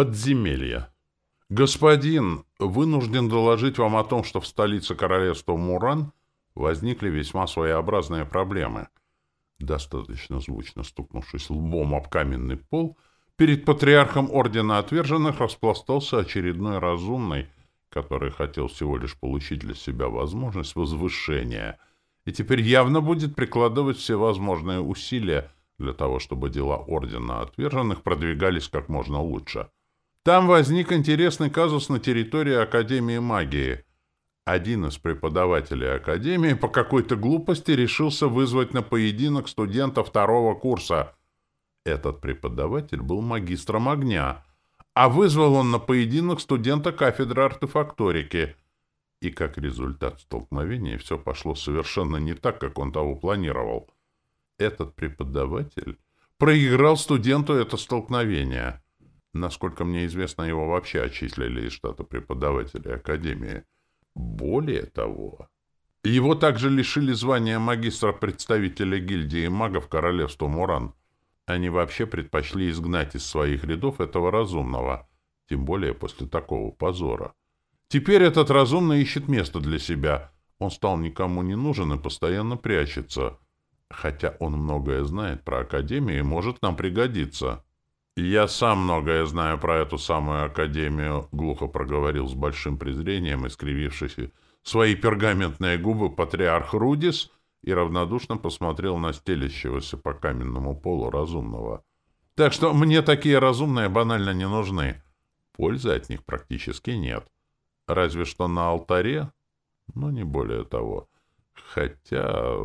Подземелье. Господин, вынужден доложить вам о том, что в столице королевства Муран возникли весьма своеобразные проблемы. Достаточно звучно стукнувшись лбом об каменный пол, перед патриархом Ордена Отверженных распластался очередной разумный, который хотел всего лишь получить для себя возможность возвышения, и теперь явно будет прикладывать все возможные усилия для того, чтобы дела Ордена Отверженных продвигались как можно лучше. Там возник интересный казус на территории Академии магии — один из преподавателей Академии по какой-то глупости решился вызвать на поединок студента второго курса. Этот преподаватель был магистром огня, а вызвал он на поединок студента кафедры артефакторики. И как результат столкновения все пошло совершенно не так, как он того планировал. Этот преподаватель проиграл студенту это столкновение. Насколько мне известно, его вообще отчислили из штата преподавателей Академии. Более того, его также лишили звания магистра представителя гильдии магов королевства Муран. Они вообще предпочли изгнать из своих рядов этого разумного, тем более после такого позора. Теперь этот разумный ищет место для себя. Он стал никому не нужен и постоянно прячется. Хотя он многое знает про Академию и может нам пригодиться. «Я сам многое знаю про эту самую академию», — глухо проговорил с большим презрением, искривившись свои пергаментные губы патриарх Рудис и равнодушно посмотрел на стелящегося по каменному полу разумного. «Так что мне такие разумные банально не нужны. Пользы от них практически нет. Разве что на алтаре, но не более того. Хотя...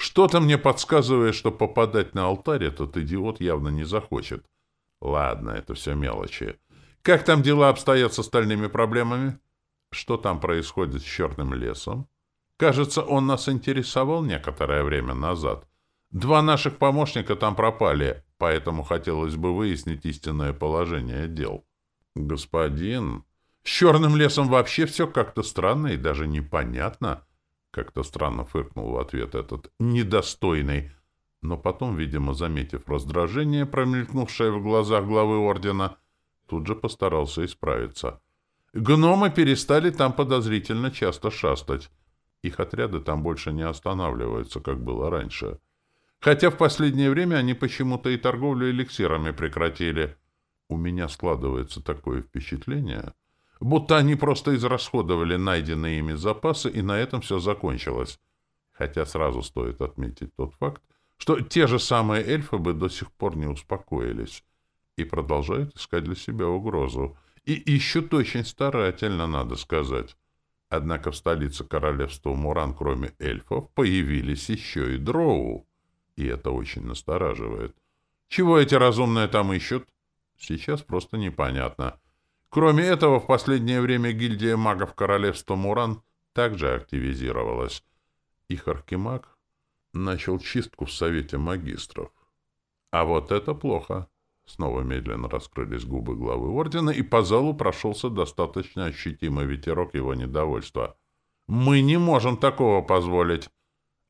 Что-то мне подсказывает, что попадать на алтарь этот идиот явно не захочет. Ладно, это все мелочи. Как там дела обстоят с остальными проблемами? Что там происходит с черным лесом? Кажется, он нас интересовал некоторое время назад. Два наших помощника там пропали, поэтому хотелось бы выяснить истинное положение дел. Господин, с черным лесом вообще все как-то странно и даже непонятно. Как-то странно фыркнул в ответ этот недостойный, но потом, видимо, заметив раздражение, промелькнувшее в глазах главы ордена, тут же постарался исправиться. Гномы перестали там подозрительно часто шастать. Их отряды там больше не останавливаются, как было раньше. Хотя в последнее время они почему-то и торговлю эликсирами прекратили. У меня складывается такое впечатление, будто они просто израсходовали найденные ими запасы, и на этом все закончилось. Хотя сразу стоит отметить тот факт, что те же самые эльфы бы до сих пор не успокоились и продолжают искать для себя угрозу. И ищут очень старательно, надо сказать. Однако в столице королевства Муран, кроме эльфов, появились еще и дроу. И это очень настораживает. Чего эти разумные там ищут? Сейчас просто непонятно. Кроме этого, в последнее время гильдия магов королевства Муран также активизировалась. Их архимаг начал чистку в Совете магистров. А вот это плохо. Снова медленно раскрылись губы главы ордена, и по залу прошелся достаточно ощутимый ветерок его недовольства. «Мы не можем такого позволить.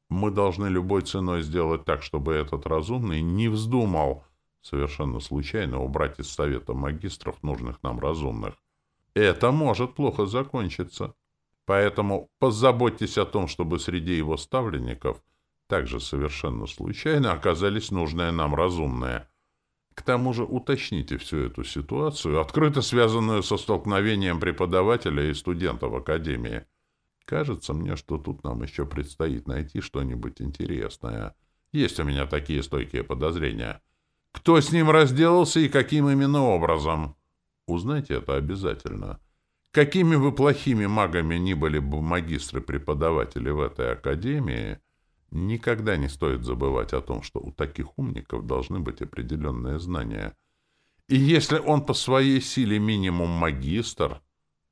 Мы должны любой ценой сделать так, чтобы этот разумный не вздумал совершенно случайно убрать из Совета магистров нужных нам разумных. Это может плохо закончиться. Поэтому позаботьтесь о том, чтобы среди его ставленников — также совершенно случайно оказались нужные нам разумные. К тому же уточните всю эту ситуацию, открыто связанную со столкновением преподавателя и студента в Академии. Кажется мне, что тут нам еще предстоит найти что-нибудь интересное. Есть у меня такие стойкие подозрения. Кто с ним разделался и каким именно образом? Узнайте это обязательно. Какими бы плохими магами ни были бы магистры-преподаватели в этой академии, Никогда не стоит забывать о том, что у таких умников должны быть определенные знания. И если он по своей силе минимум магистр,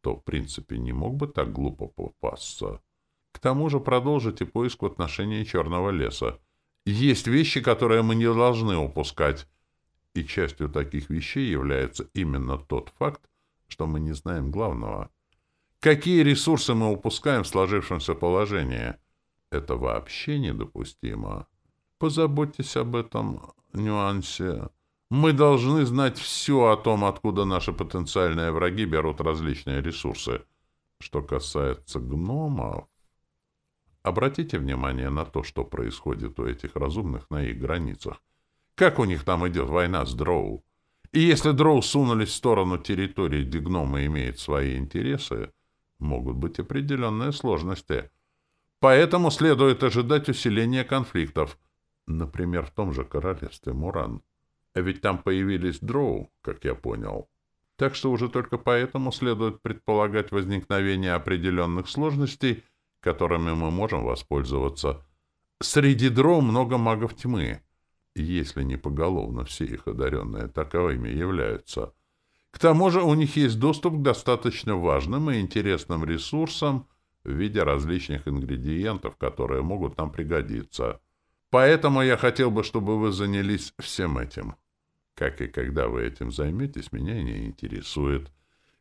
то, в принципе, не мог бы так глупо попасться. К тому же продолжите поиск в отношении Черного леса. Есть вещи, которые мы не должны упускать. И частью таких вещей является именно тот факт, что мы не знаем главного. Какие ресурсы мы упускаем в сложившемся положении – это вообще недопустимо. Позаботьтесь об этом нюансе. Мы должны знать все о том, откуда наши потенциальные враги берут различные ресурсы. Что касается гномов... Обратите внимание на то, что происходит у этих разумных на их границах. Как у них там идет война с дроу? И если дроу сунулись в сторону территории, где гномы имеют свои интересы, могут быть определенные сложности. Поэтому следует ожидать усиления конфликтов, например, в том же королевстве Муран. А ведь там появились дроу, как я понял. Так что уже только поэтому следует предполагать возникновение определенных сложностей, которыми мы можем воспользоваться. Среди дроу много магов тьмы, если не поголовно все их одаренные таковыми являются. К тому же у них есть доступ к достаточно важным и интересным ресурсам в виде различных ингредиентов, которые могут нам пригодиться. Поэтому я хотел бы, чтобы вы занялись всем этим. Как и когда вы этим займетесь, меня не интересует.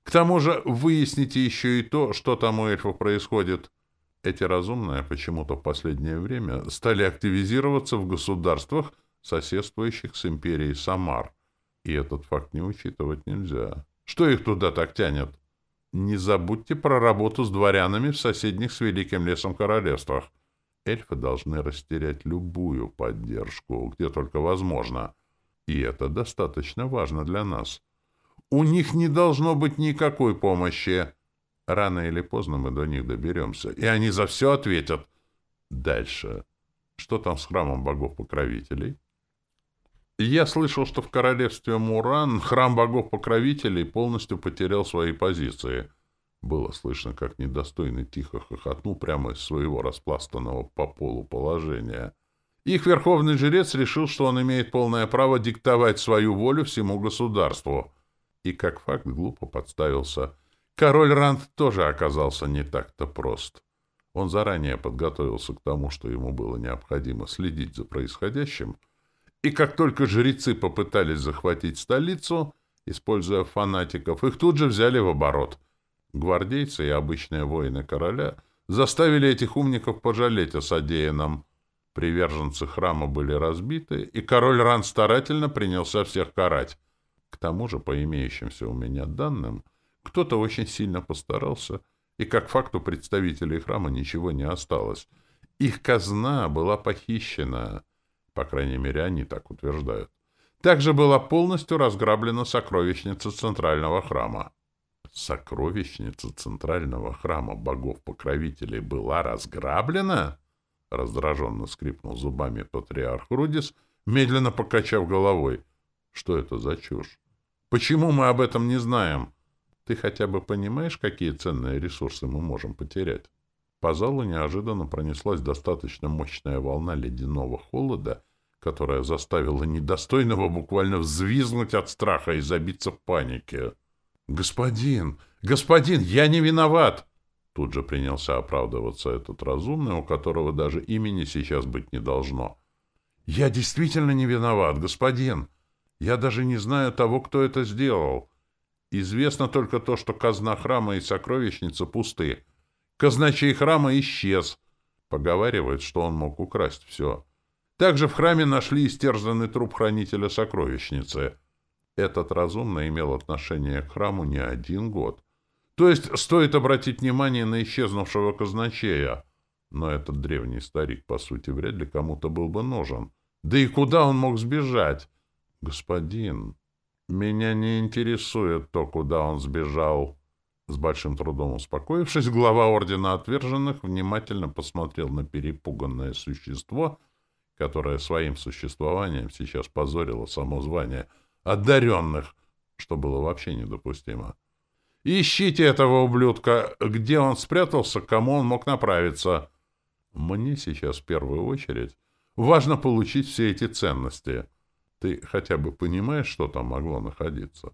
К тому же выясните еще и то, что там у эльфов происходит. Эти разумные почему-то в последнее время стали активизироваться в государствах, соседствующих с империей Самар. И этот факт не учитывать нельзя. Что их туда так тянет? Не забудьте про работу с дворянами в соседних с Великим лесом королевствах. Эльфы должны растерять любую поддержку, где только возможно. И это достаточно важно для нас. У них не должно быть никакой помощи. Рано или поздно мы до них доберемся, и они за все ответят. Дальше. Что там с храмом богов-покровителей? Я слышал, что в королевстве Муран храм богов-покровителей полностью потерял свои позиции. Было слышно, как недостойный тихо хохотнул прямо из своего распластанного по полу положения. Их верховный жрец решил, что он имеет полное право диктовать свою волю всему государству. И как факт глупо подставился — Король Ранд тоже оказался не так-то прост. Он заранее подготовился к тому, что ему было необходимо следить за происходящим, и как только жрецы попытались захватить столицу, используя фанатиков, их тут же взяли в оборот. Гвардейцы и обычные воины короля заставили этих умников пожалеть о содеянном. Приверженцы храма были разбиты, и король Ран старательно принялся всех карать. К тому же, по имеющимся у меня данным, — кто-то очень сильно постарался, и как факту представителей храма ничего не осталось. Их казна была похищена, по крайней мере, они так утверждают. Также была полностью разграблена сокровищница центрального храма. Сокровищница центрального храма богов-покровителей была разграблена? Раздраженно скрипнул зубами патриарх Рудис, медленно покачав головой. Что это за чушь? Почему мы об этом не знаем? Ты хотя бы понимаешь, какие ценные ресурсы мы можем потерять? По залу неожиданно пронеслась достаточно мощная волна ледяного холода, которая заставила недостойного буквально взвизгнуть от страха и забиться в панике. «Господин! Господин! Я не виноват!» Тут же принялся оправдываться этот разумный, у которого даже имени сейчас быть не должно. «Я действительно не виноват, господин! Я даже не знаю того, кто это сделал!» Известно только то, что казна храма и сокровищница пусты. Казначей храма исчез. Поговаривают, что он мог украсть все. Также в храме нашли истерзанный труп хранителя сокровищницы. Этот разумно имел отношение к храму не один год. То есть стоит обратить внимание на исчезнувшего казначея. Но этот древний старик, по сути, вряд ли кому-то был бы нужен. Да и куда он мог сбежать? Господин... «Меня не интересует то, куда он сбежал». С большим трудом успокоившись, глава Ордена Отверженных внимательно посмотрел на перепуганное существо, которое своим существованием сейчас позорило само звание «одаренных», что было вообще недопустимо. «Ищите этого ублюдка! Где он спрятался, к кому он мог направиться?» «Мне сейчас в первую очередь важно получить все эти ценности». Ты хотя бы понимаешь, что там могло находиться?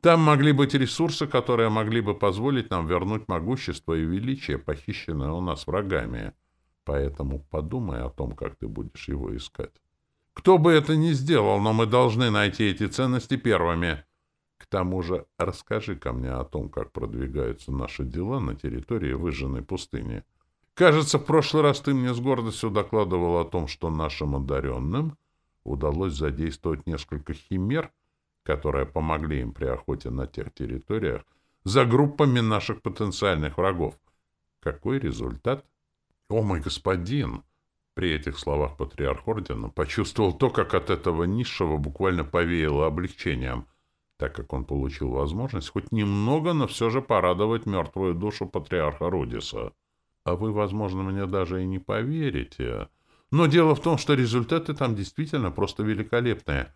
Там могли быть ресурсы, которые могли бы позволить нам вернуть могущество и величие, похищенное у нас врагами. Поэтому подумай о том, как ты будешь его искать. Кто бы это ни сделал, но мы должны найти эти ценности первыми. К тому же расскажи ко мне о том, как продвигаются наши дела на территории выжженной пустыни. Кажется, в прошлый раз ты мне с гордостью докладывал о том, что нашим одаренным удалось задействовать несколько химер, которые помогли им при охоте на тех территориях, за группами наших потенциальных врагов. Какой результат? О, мой господин! При этих словах патриарх ордена почувствовал то, как от этого низшего буквально повеяло облегчением, так как он получил возможность хоть немного, но все же порадовать мертвую душу патриарха Рудиса. А вы, возможно, мне даже и не поверите. Но дело в том, что результаты там действительно просто великолепные.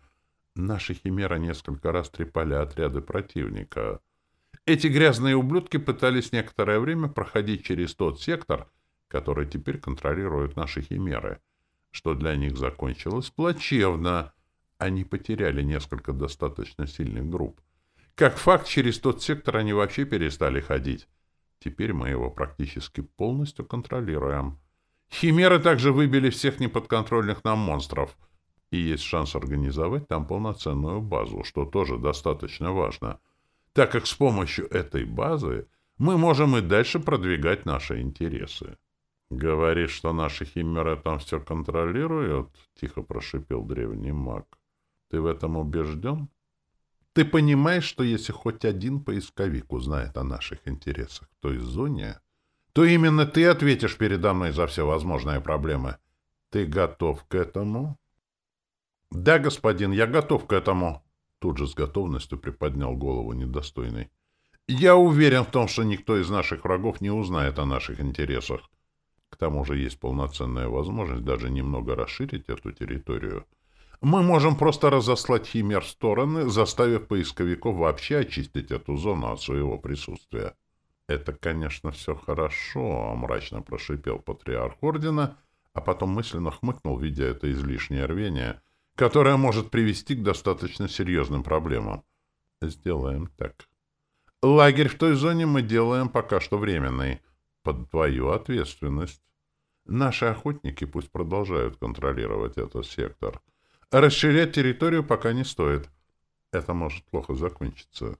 Наши химеры несколько раз трепали отряды противника. Эти грязные ублюдки пытались некоторое время проходить через тот сектор, который теперь контролируют наши химеры, что для них закончилось плачевно. Они потеряли несколько достаточно сильных групп. Как факт, через тот сектор они вообще перестали ходить. Теперь мы его практически полностью контролируем. Химеры также выбили всех неподконтрольных нам монстров. И есть шанс организовать там полноценную базу, что тоже достаточно важно — так как с помощью этой базы мы можем и дальше продвигать наши интересы. «Говоришь, что наши химеры там все контролируют?» — тихо прошипел древний маг. «Ты в этом убежден?» «Ты понимаешь, что если хоть один поисковик узнает о наших интересах в той зоне, то именно ты ответишь передо мной за все возможные проблемы. Ты готов к этому?» «Да, господин, я готов к этому», Тут же с готовностью приподнял голову недостойный. «Я уверен в том, что никто из наших врагов не узнает о наших интересах. К тому же есть полноценная возможность даже немного расширить эту территорию. Мы можем просто разослать химер в стороны, заставив поисковиков вообще очистить эту зону от своего присутствия». «Это, конечно, все хорошо», — мрачно прошипел патриарх Ордена, а потом мысленно хмыкнул, видя это излишнее рвение — которая может привести к достаточно серьезным проблемам. Сделаем так. Лагерь в той зоне мы делаем пока что временный, под твою ответственность. Наши охотники пусть продолжают контролировать этот сектор. Расширять территорию пока не стоит. Это может плохо закончиться.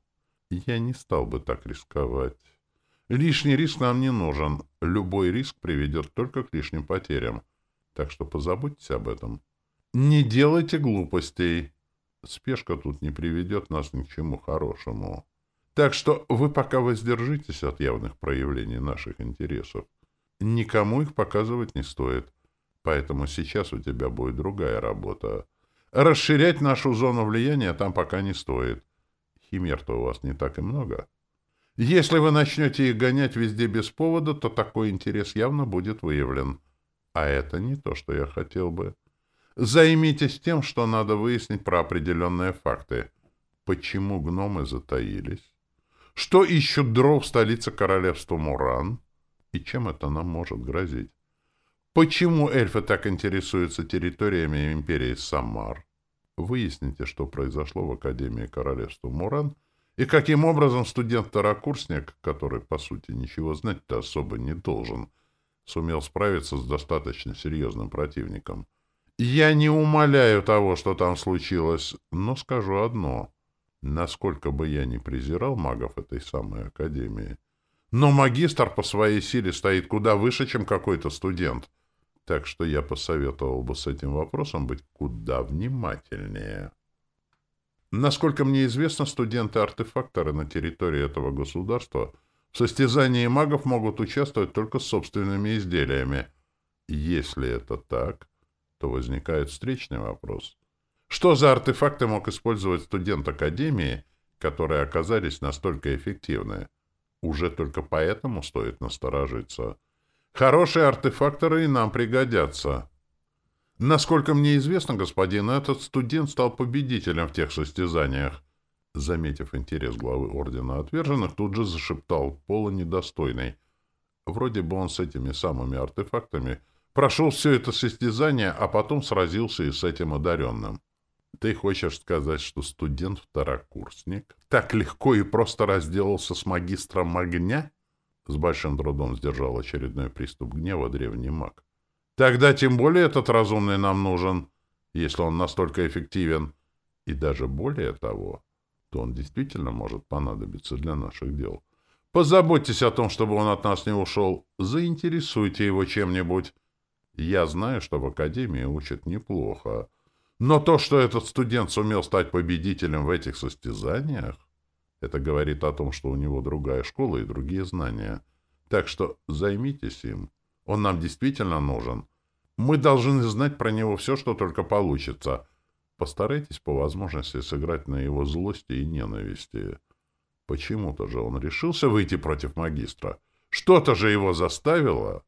Я не стал бы так рисковать. Лишний риск нам не нужен. Любой риск приведет только к лишним потерям. Так что позаботьтесь об этом. Не делайте глупостей. Спешка тут не приведет нас ни к чему хорошему. Так что вы пока воздержитесь от явных проявлений наших интересов. Никому их показывать не стоит. Поэтому сейчас у тебя будет другая работа. Расширять нашу зону влияния там пока не стоит. Химер-то у вас не так и много. Если вы начнете их гонять везде без повода, то такой интерес явно будет выявлен. А это не то, что я хотел бы. Займитесь тем, что надо выяснить про определенные факты. Почему гномы затаились? Что ищут дров в столице королевства Муран? И чем это нам может грозить? Почему эльфы так интересуются территориями империи Самар? Выясните, что произошло в Академии королевства Муран, и каким образом студент-второкурсник, который, по сути, ничего знать-то особо не должен, сумел справиться с достаточно серьезным противником — я не умоляю того, что там случилось, но скажу одно. Насколько бы я ни презирал магов этой самой академии, но магистр по своей силе стоит куда выше, чем какой-то студент. Так что я посоветовал бы с этим вопросом быть куда внимательнее. Насколько мне известно, студенты-артефакторы на территории этого государства в состязании магов могут участвовать только с собственными изделиями. Если это так, то возникает встречный вопрос. Что за артефакты мог использовать студент Академии, которые оказались настолько эффективны? Уже только поэтому стоит насторожиться. Хорошие артефакторы и нам пригодятся. Насколько мне известно, господин, этот студент стал победителем в тех состязаниях. Заметив интерес главы Ордена Отверженных, тут же зашептал Пола недостойный. Вроде бы он с этими самыми артефактами Прошел все это состязание, а потом сразился и с этим одаренным. Ты хочешь сказать, что студент-второкурсник так легко и просто разделался с магистром огня? С большим трудом сдержал очередной приступ гнева древний маг. Тогда тем более этот разумный нам нужен, если он настолько эффективен. И даже более того, то он действительно может понадобиться для наших дел. Позаботьтесь о том, чтобы он от нас не ушел. Заинтересуйте его чем-нибудь. Я знаю, что в академии учат неплохо, Но то, что этот студент сумел стать победителем в этих состязаниях, это говорит о том, что у него другая школа и другие знания. Так что займитесь им. Он нам действительно нужен. Мы должны знать про него все, что только получится. Постарайтесь по возможности сыграть на его злости и ненависти. Почему-то же он решился выйти против магистра. Что-то же его заставило.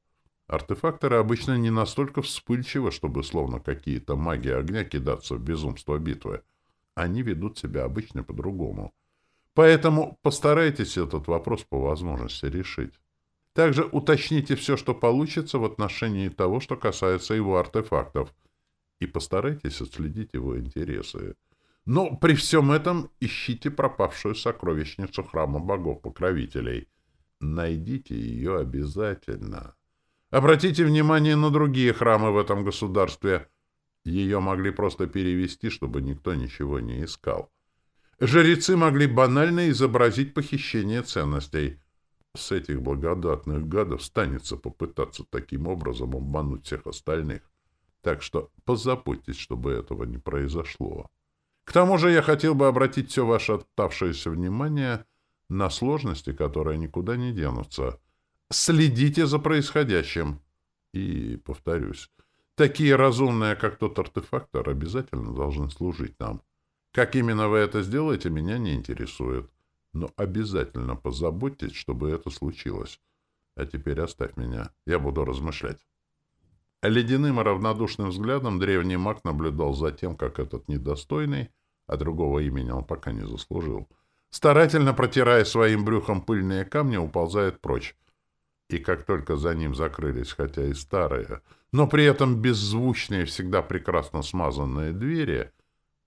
Артефакторы обычно не настолько вспыльчивы, чтобы словно какие-то маги огня кидаться в безумство битвы. Они ведут себя обычно по-другому. Поэтому постарайтесь этот вопрос по возможности решить. Также уточните все, что получится в отношении того, что касается его артефактов, и постарайтесь отследить его интересы. Но при всем этом ищите пропавшую сокровищницу храма богов-покровителей. Найдите ее обязательно. Обратите внимание на другие храмы в этом государстве. Ее могли просто перевести, чтобы никто ничего не искал. Жрецы могли банально изобразить похищение ценностей. С этих благодатных гадов станется попытаться таким образом обмануть всех остальных. Так что позаботьтесь, чтобы этого не произошло. К тому же я хотел бы обратить все ваше оставшееся внимание на сложности, которые никуда не денутся — Следите за происходящим. И, повторюсь, такие разумные, как тот артефактор, обязательно должны служить нам. Как именно вы это сделаете, меня не интересует. Но обязательно позаботьтесь, чтобы это случилось. А теперь оставь меня. Я буду размышлять. Ледяным и равнодушным взглядом древний маг наблюдал за тем, как этот недостойный, а другого имени он пока не заслужил, старательно протирая своим брюхом пыльные камни, уползает прочь и как только за ним закрылись, хотя и старые, но при этом беззвучные, всегда прекрасно смазанные двери,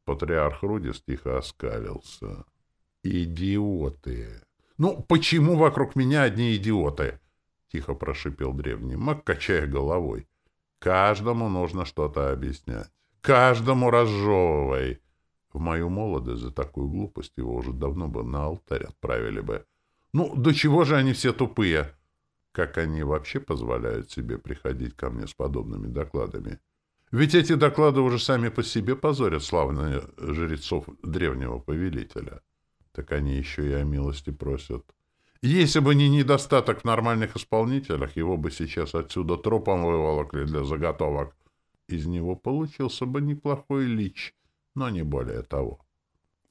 патриарх Рудис тихо оскалился. «Идиоты! Ну, почему вокруг меня одни идиоты?» — тихо прошипел древний маг, качая головой. «Каждому нужно что-то объяснять. Каждому разжевывай!» В мою молодость за такую глупость его уже давно бы на алтарь отправили бы. «Ну, до чего же они все тупые?» Как они вообще позволяют себе приходить ко мне с подобными докладами? Ведь эти доклады уже сами по себе позорят славных жрецов древнего повелителя. Так они еще и о милости просят. Если бы не недостаток в нормальных исполнителях, его бы сейчас отсюда тропом выволокли для заготовок. Из него получился бы неплохой лич, но не более того.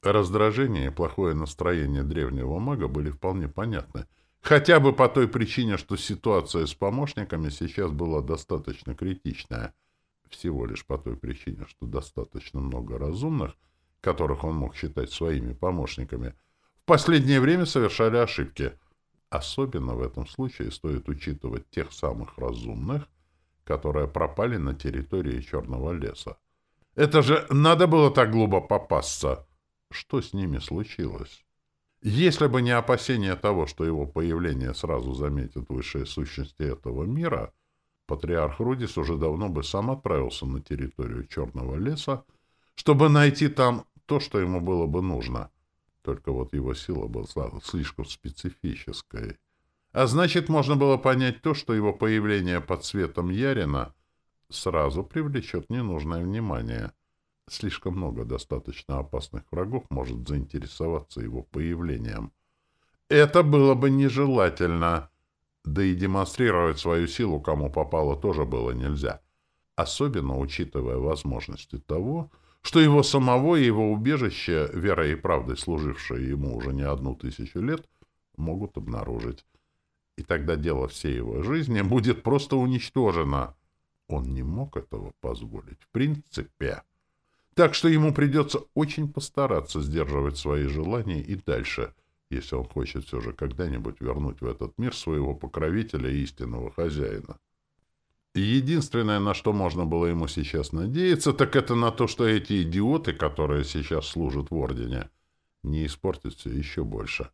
Раздражение и плохое настроение древнего мага были вполне понятны — Хотя бы по той причине, что ситуация с помощниками сейчас была достаточно критичная. Всего лишь по той причине, что достаточно много разумных, которых он мог считать своими помощниками, в последнее время совершали ошибки. Особенно в этом случае стоит учитывать тех самых разумных, которые пропали на территории Черного леса. Это же надо было так глупо попасться. Что с ними случилось? Если бы не опасение того, что его появление сразу заметят высшие сущности этого мира, патриарх Рудис уже давно бы сам отправился на территорию Черного леса, чтобы найти там то, что ему было бы нужно. Только вот его сила была слишком специфической. А значит, можно было понять то, что его появление под светом Ярина сразу привлечет ненужное внимание — Слишком много достаточно опасных врагов может заинтересоваться его появлением. Это было бы нежелательно. Да и демонстрировать свою силу кому попало тоже было нельзя. Особенно учитывая возможности того, что его самого и его убежище, верой и правдой служившее ему уже не одну тысячу лет, могут обнаружить. И тогда дело всей его жизни будет просто уничтожено. Он не мог этого позволить. В принципе... Так что ему придется очень постараться сдерживать свои желания и дальше, если он хочет все же когда-нибудь вернуть в этот мир своего покровителя и истинного хозяина. единственное, на что можно было ему сейчас надеяться, так это на то, что эти идиоты, которые сейчас служат в Ордене, не испортят все еще больше.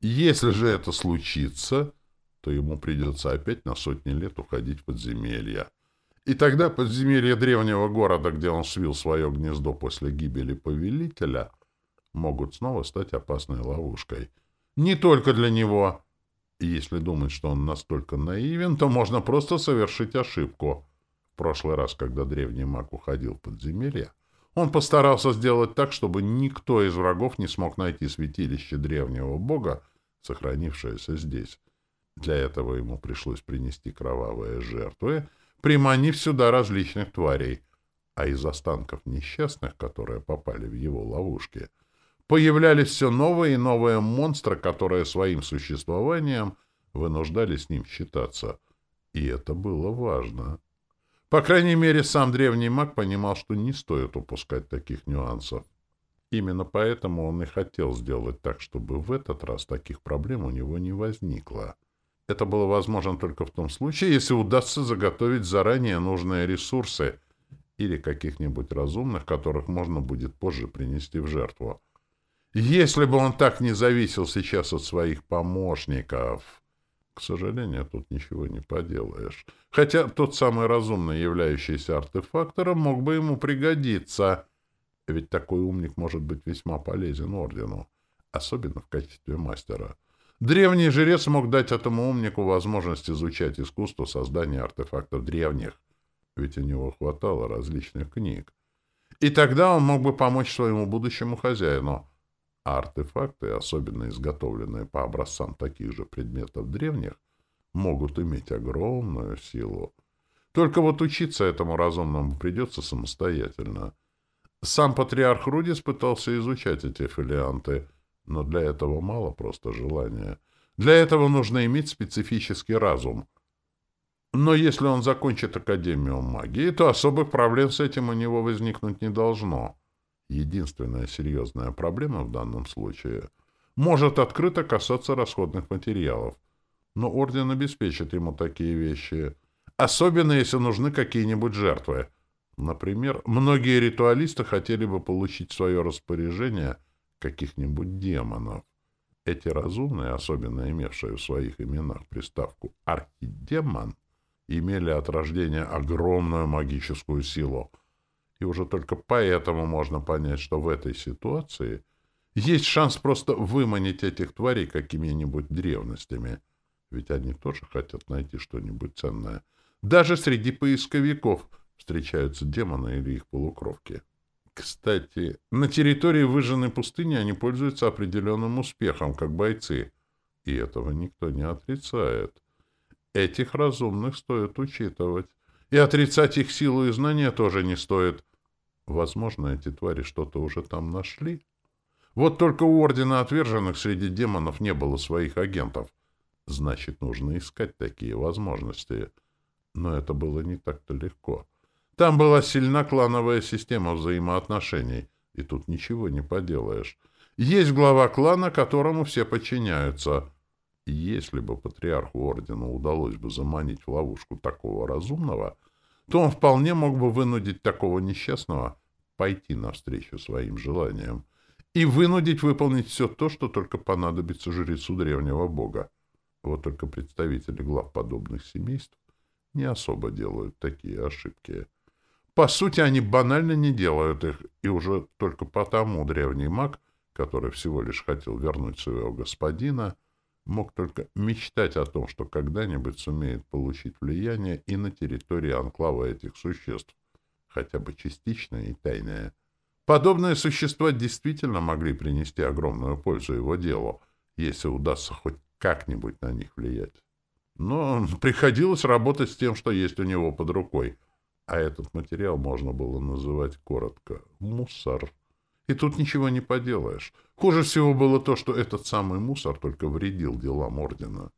Если же это случится, то ему придется опять на сотни лет уходить в подземелья. И тогда подземелья древнего города, где он свил свое гнездо после гибели повелителя, могут снова стать опасной ловушкой. Не только для него. И если думать, что он настолько наивен, то можно просто совершить ошибку. В прошлый раз, когда древний маг уходил в подземелье, Он постарался сделать так, чтобы никто из врагов не смог найти святилище древнего бога, сохранившееся здесь. Для этого ему пришлось принести кровавые жертвы, приманив сюда различных тварей, а из останков несчастных, которые попали в его ловушки, появлялись все новые и новые монстры, которые своим существованием вынуждали с ним считаться. И это было важно. По крайней мере, сам древний маг понимал, что не стоит упускать таких нюансов. Именно поэтому он и хотел сделать так, чтобы в этот раз таких проблем у него не возникло. Это было возможно только в том случае, если удастся заготовить заранее нужные ресурсы или каких-нибудь разумных, которых можно будет позже принести в жертву. Если бы он так не зависел сейчас от своих помощников... К сожалению, тут ничего не поделаешь. Хотя тот самый разумный, являющийся артефактором, мог бы ему пригодиться. Ведь такой умник может быть весьма полезен ордену, особенно в качестве мастера. Древний жрец мог дать этому умнику возможность изучать искусство создания артефактов древних, ведь у него хватало различных книг. И тогда он мог бы помочь своему будущему хозяину. А артефакты, особенно изготовленные по образцам таких же предметов древних, могут иметь огромную силу. Только вот учиться этому разумному придется самостоятельно. Сам патриарх Рудис пытался изучать эти филианты — но для этого мало просто желания. Для этого нужно иметь специфический разум. Но если он закончит Академию магии, то особых проблем с этим у него возникнуть не должно. Единственная серьезная проблема в данном случае может открыто касаться расходных материалов. Но Орден обеспечит ему такие вещи, особенно если нужны какие-нибудь жертвы. Например, многие ритуалисты хотели бы получить в свое распоряжение – каких-нибудь демонов. Эти разумные, особенно имевшие в своих именах приставку «архидемон», имели от рождения огромную магическую силу. И уже только поэтому можно понять, что в этой ситуации есть шанс просто выманить этих тварей какими-нибудь древностями. Ведь они тоже хотят найти что-нибудь ценное. Даже среди поисковиков встречаются демоны или их полукровки. Кстати, на территории выжженной пустыни они пользуются определенным успехом, как бойцы. И этого никто не отрицает. Этих разумных стоит учитывать. И отрицать их силу и знания тоже не стоит. Возможно, эти твари что-то уже там нашли. Вот только у Ордена Отверженных среди демонов не было своих агентов. Значит, нужно искать такие возможности. Но это было не так-то легко. Там была сильна клановая система взаимоотношений, и тут ничего не поделаешь. Есть глава клана, которому все подчиняются. Если бы патриарху ордена удалось бы заманить в ловушку такого разумного, то он вполне мог бы вынудить такого несчастного пойти навстречу своим желаниям и вынудить выполнить все то, что только понадобится жрецу древнего бога. Вот только представители глав подобных семейств не особо делают такие ошибки. По сути, они банально не делают их, и уже только потому древний маг, который всего лишь хотел вернуть своего господина, мог только мечтать о том, что когда-нибудь сумеет получить влияние и на территории анклава этих существ, хотя бы частичное и тайное. Подобные существа действительно могли принести огромную пользу его делу, если удастся хоть как-нибудь на них влиять. Но приходилось работать с тем, что есть у него под рукой — а этот материал можно было называть коротко «мусор». И тут ничего не поделаешь. Хуже всего было то, что этот самый мусор только вредил делам Ордена.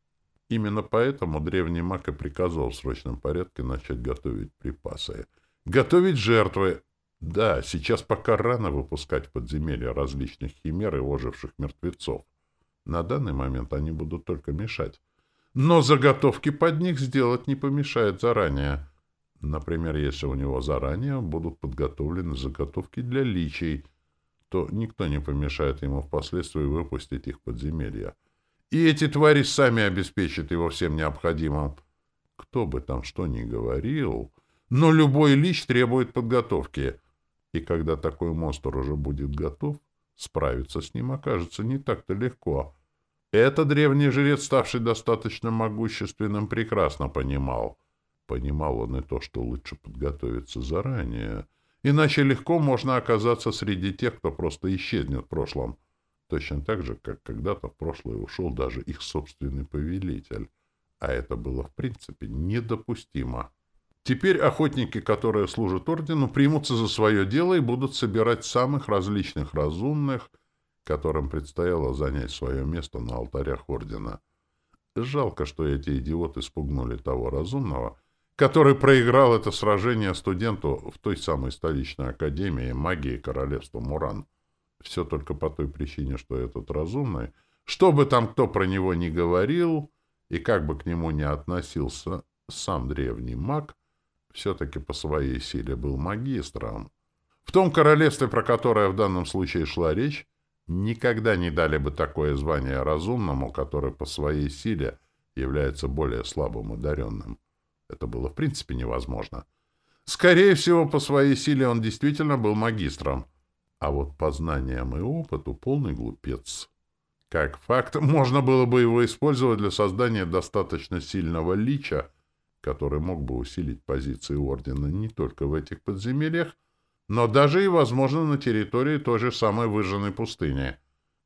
Именно поэтому древний маг и приказал в срочном порядке начать готовить припасы. Готовить жертвы. Да, сейчас пока рано выпускать в подземелья различных химер и оживших мертвецов. На данный момент они будут только мешать. Но заготовки под них сделать не помешает заранее. Например, если у него заранее будут подготовлены заготовки для личей, то никто не помешает ему впоследствии выпустить их подземелья. И эти твари сами обеспечат его всем необходимым. Кто бы там что ни говорил, но любой лич требует подготовки. И когда такой монстр уже будет готов, справиться с ним окажется не так-то легко. Это древний жрец, ставший достаточно могущественным, прекрасно понимал — Понимал он и то, что лучше подготовиться заранее, Иначе легко можно оказаться среди тех, кто просто исчезнет в прошлом. Точно так же, как когда-то в прошлое ушел даже их собственный повелитель. А это было в принципе недопустимо. Теперь охотники, которые служат ордену, примутся за свое дело и будут собирать самых различных разумных, которым предстояло занять свое место на алтарях ордена. Жалко, что эти идиоты спугнули того разумного, который проиграл это сражение студенту в той самой столичной академии магии королевства Муран. Все только по той причине, что этот разумный, что бы там кто про него ни говорил, и как бы к нему ни относился сам древний маг, все-таки по своей силе был магистром. В том королевстве, про которое в данном случае шла речь, никогда не дали бы такое звание разумному, который по своей силе является более слабым одаренным. Это было в принципе невозможно. Скорее всего, по своей силе он действительно был магистром, а вот по знаниям и опыту полный глупец. Как факт, можно было бы его использовать для создания достаточно сильного лича, который мог бы усилить позиции Ордена не только в этих подземельях, но даже и, возможно, на территории той же самой выжженной пустыни.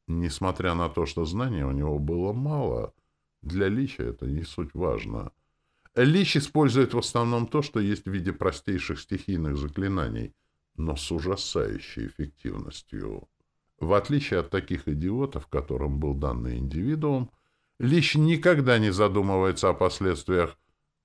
Несмотря на то, что знаний у него было мало, для Лича это не суть важно. Лич использует в основном то, что есть в виде простейших стихийных заклинаний, но с ужасающей эффективностью. В отличие от таких идиотов, которым был данный индивидуум, Лич никогда не задумывается о последствиях.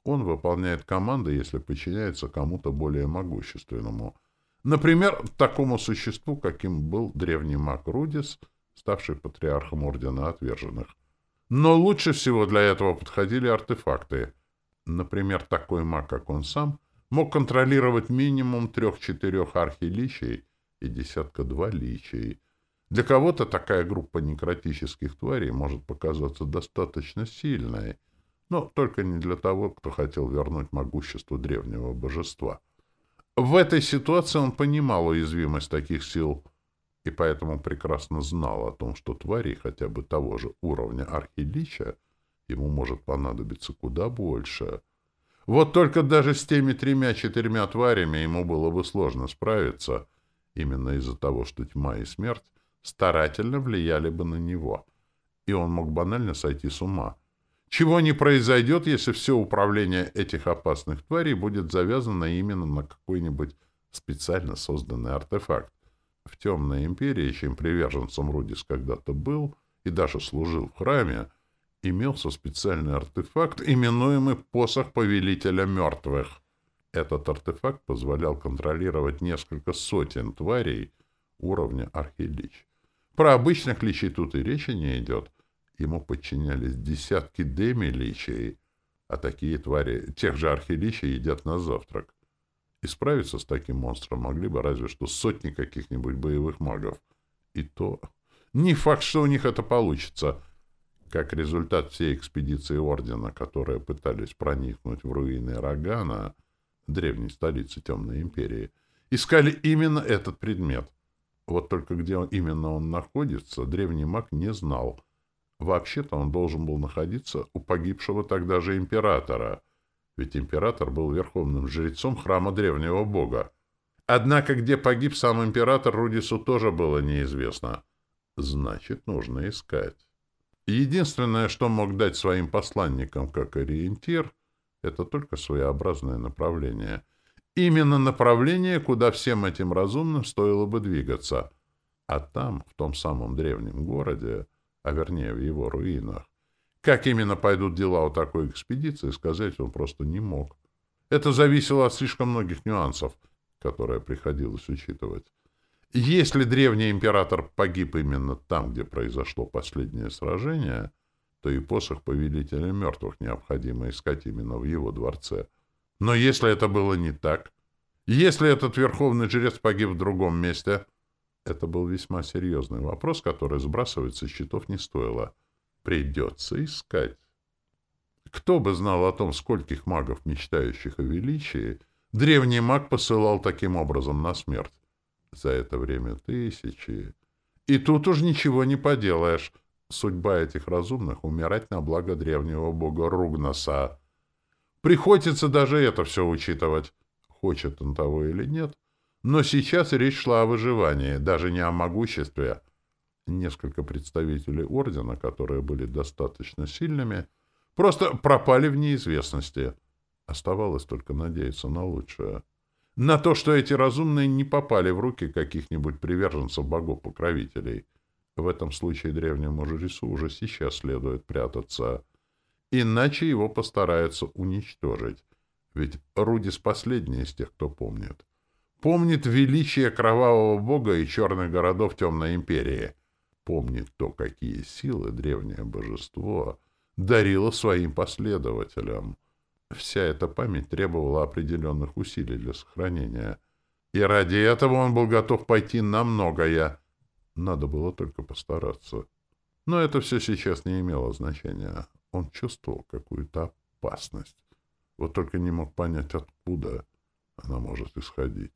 Он выполняет команды, если подчиняется кому-то более могущественному – Например, такому существу, каким был древний маг Рудис, ставший патриархом Ордена Отверженных. Но лучше всего для этого подходили артефакты. Например, такой маг, как он сам, мог контролировать минимум трех-четырех архиличей и десятка-два личей. Для кого-то такая группа некротических тварей может показаться достаточно сильной, но только не для того, кто хотел вернуть могущество древнего божества. В этой ситуации он понимал уязвимость таких сил и поэтому прекрасно знал о том, что тварей хотя бы того же уровня архилича ему может понадобиться куда больше. Вот только даже с теми тремя-четырьмя тварями ему было бы сложно справиться, именно из-за того, что тьма и смерть старательно влияли бы на него, и он мог банально сойти с ума — чего не произойдет, если все управление этих опасных тварей будет завязано именно на какой-нибудь специально созданный артефакт. В Темной Империи, чем приверженцем Рудис когда-то был и даже служил в храме, имелся специальный артефакт, именуемый «Посох Повелителя Мертвых». Этот артефакт позволял контролировать несколько сотен тварей уровня Архилич. Про обычных личей тут и речи не идет — Ему подчинялись десятки демиличей, а такие твари тех же архиличей едят на завтрак. И справиться с таким монстром могли бы разве что сотни каких-нибудь боевых магов. И то не факт, что у них это получится. Как результат всей экспедиции Ордена, которые пытались проникнуть в руины Рогана, древней столицы Темной Империи, искали именно этот предмет. Вот только где он, именно он находится, древний маг не знал — Вообще-то он должен был находиться у погибшего тогда же императора, ведь император был верховным жрецом храма древнего бога. Однако где погиб сам император, Рудису тоже было неизвестно. Значит, нужно искать. Единственное, что мог дать своим посланникам как ориентир, это только своеобразное направление. Именно направление, куда всем этим разумным стоило бы двигаться. А там, в том самом древнем городе, а вернее в его руинах. Как именно пойдут дела у такой экспедиции, сказать он просто не мог. Это зависело от слишком многих нюансов, которые приходилось учитывать. Если древний император погиб именно там, где произошло последнее сражение, то и посох повелителя мертвых необходимо искать именно в его дворце. Но если это было не так, если этот верховный жрец погиб в другом месте — это был весьма серьезный вопрос, который сбрасывать со счетов не стоило. Придется искать. Кто бы знал о том, скольких магов, мечтающих о величии, древний маг посылал таким образом на смерть. За это время тысячи. И тут уж ничего не поделаешь. Судьба этих разумных — умирать на благо древнего бога Ругнаса. Приходится даже это все учитывать. Хочет он того или нет — Но сейчас речь шла о выживании, даже не о могуществе. Несколько представителей ордена, которые были достаточно сильными, просто пропали в неизвестности. Оставалось только надеяться на лучшее. На то, что эти разумные не попали в руки каких-нибудь приверженцев богов-покровителей. В этом случае древнему жрецу уже сейчас следует прятаться. Иначе его постараются уничтожить. Ведь Рудис последний из тех, кто помнит. Помнит величие кровавого бога и черных городов Темной Империи. Помнит то, какие силы древнее божество дарило своим последователям. Вся эта память требовала определенных усилий для сохранения. И ради этого он был готов пойти на многое. Надо было только постараться. Но это все сейчас не имело значения. Он чувствовал какую-то опасность. Вот только не мог понять, откуда она может исходить.